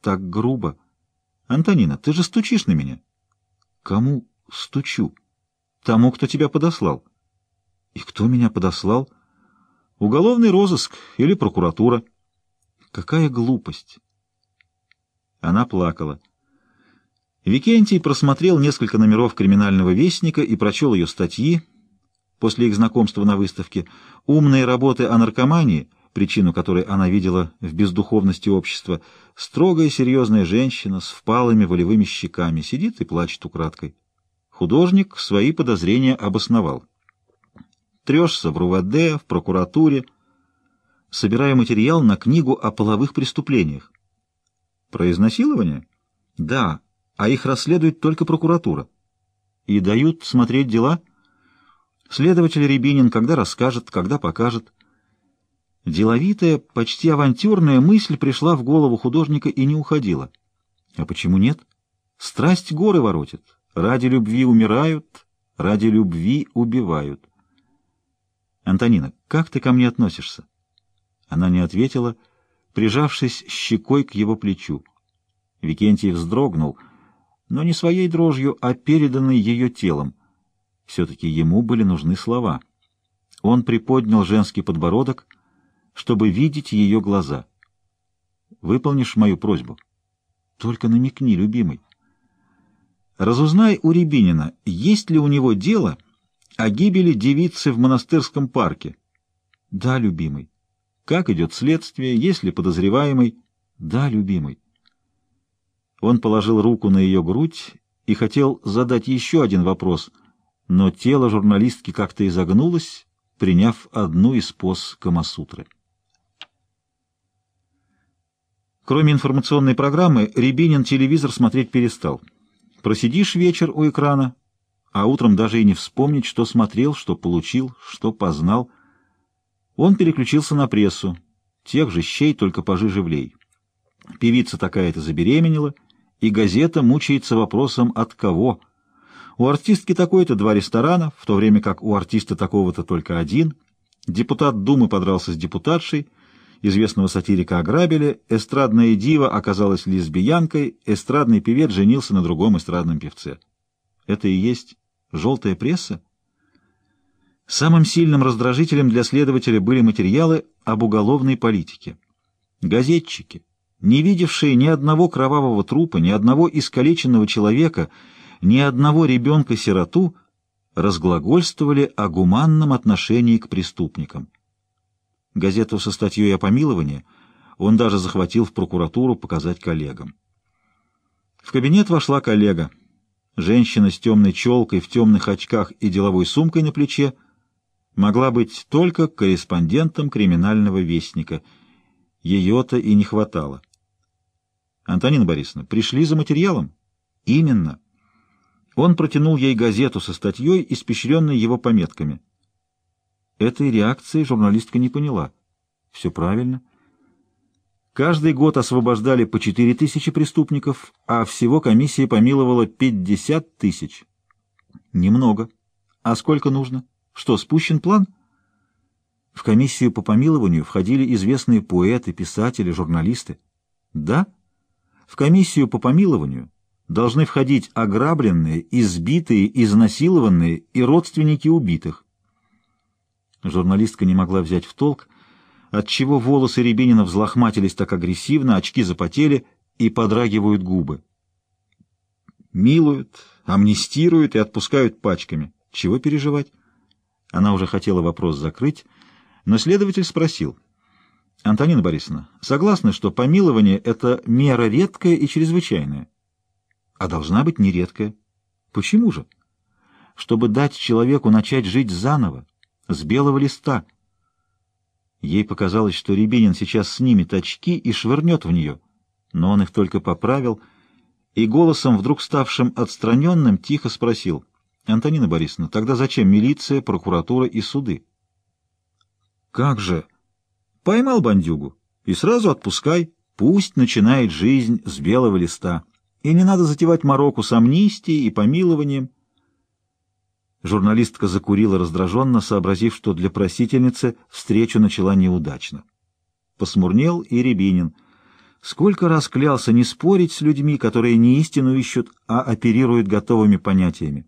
Так грубо. Антонина, ты же стучишь на меня. Кому стучу? Тому, кто тебя подослал. И кто меня подослал? Уголовный розыск или прокуратура. Какая глупость! Она плакала. Викентий просмотрел несколько номеров «Криминального вестника» и прочел ее статьи после их знакомства на выставке. Умные работы о наркомании, причину которой она видела в бездуховности общества, строгая серьезная женщина с впалыми волевыми щеками сидит и плачет украдкой. Художник свои подозрения обосновал. Трешься в РУВД, в прокуратуре, собирая материал на книгу о половых преступлениях. Про изнасилование? Да, а их расследует только прокуратура. И дают смотреть дела? Следователь Рябинин когда расскажет, когда покажет. Деловитая, почти авантюрная мысль пришла в голову художника и не уходила. А почему нет? Страсть горы воротит. Ради любви умирают, ради любви убивают. Антонина, как ты ко мне относишься? Она не ответила, прижавшись щекой к его плечу. Викентий вздрогнул, но не своей дрожью, а переданной ее телом. Все-таки ему были нужны слова. Он приподнял женский подбородок, чтобы видеть ее глаза. «Выполнишь мою просьбу?» «Только намекни, любимый». «Разузнай у Рябинина, есть ли у него дело о гибели девицы в монастырском парке?» «Да, любимый». Как идет следствие? Есть ли подозреваемый? Да, любимый. Он положил руку на ее грудь и хотел задать еще один вопрос, но тело журналистки как-то изогнулось, приняв одну из поз Камасутры. Кроме информационной программы, Рябинин телевизор смотреть перестал. Просидишь вечер у экрана, а утром даже и не вспомнить, что смотрел, что получил, что познал — он переключился на прессу, тех же щей, только пожиже влей. Певица такая-то забеременела, и газета мучается вопросом «от кого?». У артистки такой-то два ресторана, в то время как у артиста такого-то только один. Депутат Думы подрался с депутатшей, известного сатирика ограбили, эстрадная дива оказалась лесбиянкой, эстрадный певец женился на другом эстрадном певце. Это и есть желтая пресса? Самым сильным раздражителем для следователя были материалы об уголовной политике. Газетчики, не видевшие ни одного кровавого трупа, ни одного искалеченного человека, ни одного ребенка-сироту, разглагольствовали о гуманном отношении к преступникам. Газету со статьей о помиловании он даже захватил в прокуратуру показать коллегам. В кабинет вошла коллега. Женщина с темной челкой, в темных очках и деловой сумкой на плече — могла быть только корреспондентом криминального вестника. Ее-то и не хватало. Антонина Борисовна, пришли за материалом? Именно. Он протянул ей газету со статьей, испещренной его пометками. Этой реакции журналистка не поняла. Все правильно. Каждый год освобождали по 4 тысячи преступников, а всего комиссия помиловала 50 тысяч. Немного. А сколько нужно? Что, спущен план? В комиссию по помилованию входили известные поэты, писатели, журналисты. Да, в комиссию по помилованию должны входить ограбленные, избитые, изнасилованные и родственники убитых. Журналистка не могла взять в толк, отчего волосы Рябинина взлохматились так агрессивно, очки запотели и подрагивают губы. Милуют, амнистируют и отпускают пачками. Чего переживать? Она уже хотела вопрос закрыть, но следователь спросил. «Антонина Борисовна, согласны, что помилование — это мера редкая и чрезвычайная?» «А должна быть нередкая». «Почему же?» «Чтобы дать человеку начать жить заново, с белого листа». Ей показалось, что Рябинин сейчас снимет очки и швырнет в нее, но он их только поправил и голосом, вдруг ставшим отстраненным, тихо спросил — Антонина Борисовна, тогда зачем милиция, прокуратура и суды? Как же? Поймал бандюгу и сразу отпускай. Пусть начинает жизнь с белого листа. И не надо затевать мороку с амнистией и помилованием. Журналистка закурила раздраженно, сообразив, что для просительницы встречу начала неудачно. Посмурнел и Рябинин. Сколько раз клялся не спорить с людьми, которые не истину ищут, а оперируют готовыми понятиями.